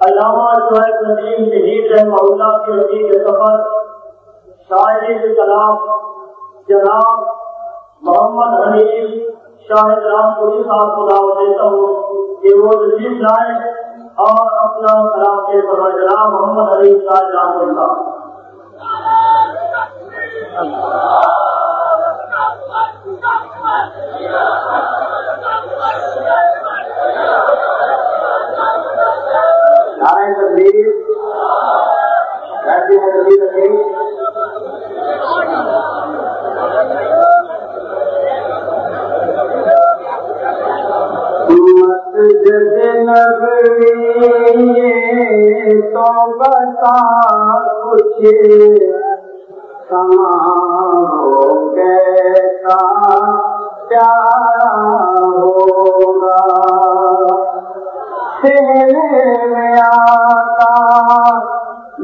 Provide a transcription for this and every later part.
علامہ شعیب ندیم شہید رحمہ اللہ کے رفیق سفر، شاعر کلام، جناب محمد حنیف شاہد رام پوری صاحب کو دعوت دیتا ہوں کہ وہ تشریف لائیں اور اپنا کلام کے فرما جناب محمد حنیف شاہد رام اللہ! نارائن بتا کچھ سما کیسا پیارا ہوگا تیرے میں آتا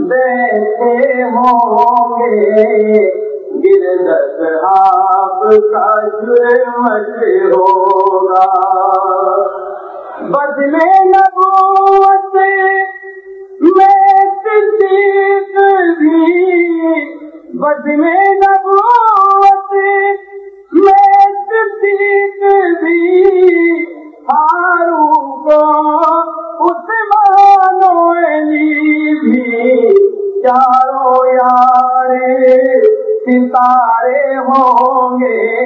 بیٹھے ہوں گے گرد آپ کا جرمت ہوگا بدلے ستارے ہوں گے۔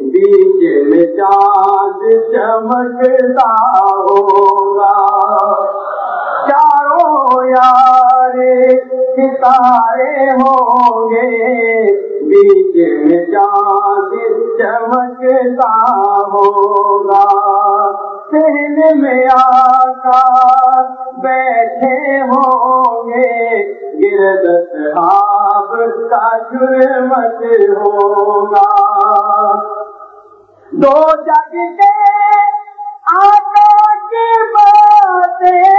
بیچ میں چاند چمکتا ہوگا۔ چاروں یارے، ستارے ہوں گے۔ بیچ میں چاند چمکتا ہوگا۔ سہن میں آقا بیٹھے ہوں گے۔ گرد صحاب کا جرمت ہوگا۔ دو جگ کے آقا کی باتیں،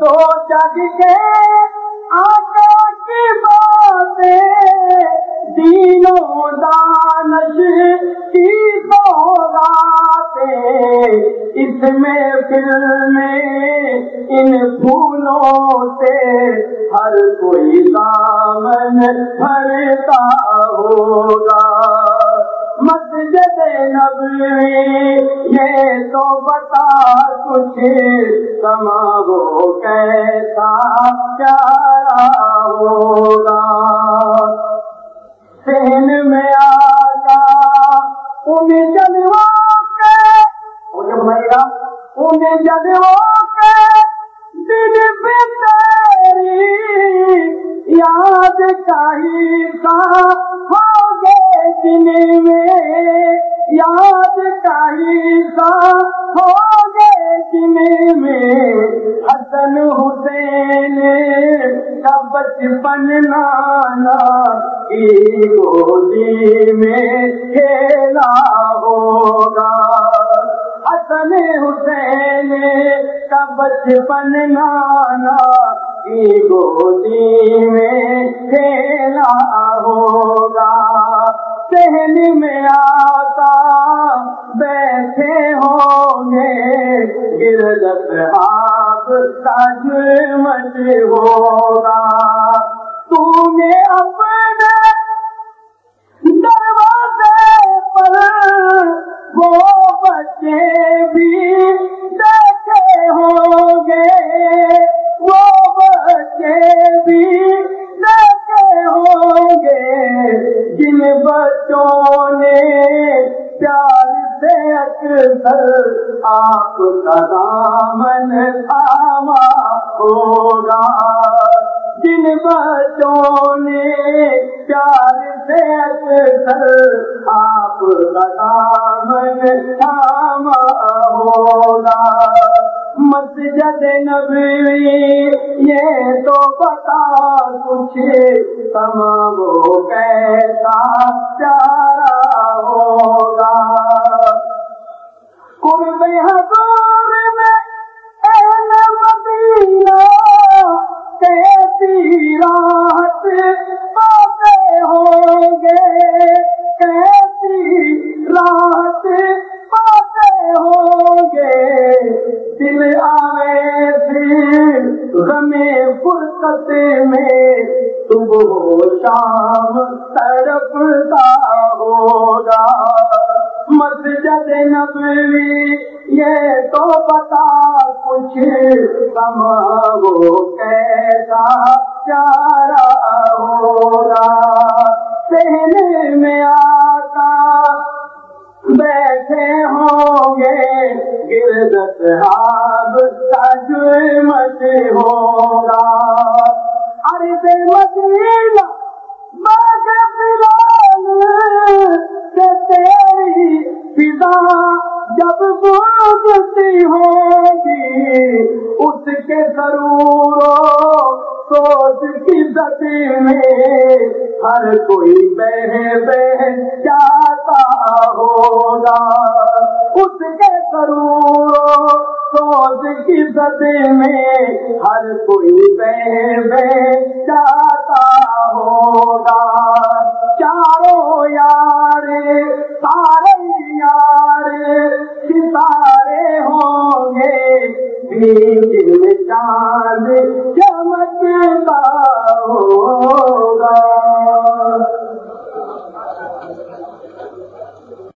دو جگ کے آقا کی باتیں دینوں دانش کی سوگاتیں اس میں پھر میں ان پھولوں سے ہر کوئی دامن بھرتا ہوگا۔ مسجد نبوی یہ تو بتا کچھ سما وہ کیسا پیارا ان جنوں کے دل پہ تیری یاد کا ہی سا ہو گے دن میں، یاد کا ہی سا ہو گے دن میں۔ حسن حسین کا بچپن نانا کی گودی میں کھیلا۔ حسین، کا بچپن نانا، کی گودی میں کھیلا ہوگا۔ سہن میں آتا، بیٹھے ہوں گے گرد آپ کا جرمت ہوگا۔ آپ کا دامن تھاما ہوگا۔ جن بچوں نے پیار سے اکثر آپ کا دامن تھاما ہوگا۔ مسجد نبوی، یہ تو بتا کچھ سما وہ کیسا پیارا میں فرقت میں صبح شام تڑپتا ہوگا۔ مسجد نبوی، یہ تو بتا کچھ سما وہ کیسا چارا ہوگا۔ سہنے میں آتا بیٹھے ہوں گے گرد صحاب تجمت ہوگا۔ ارے سے مدینہ باغ میں ہر کوئی بہ بہ جاتا ہوگا۔ اس کے ضرور سوچ کی ستی میں ہر کوئی بہ بہ دل چاند چمکتا ہوگا۔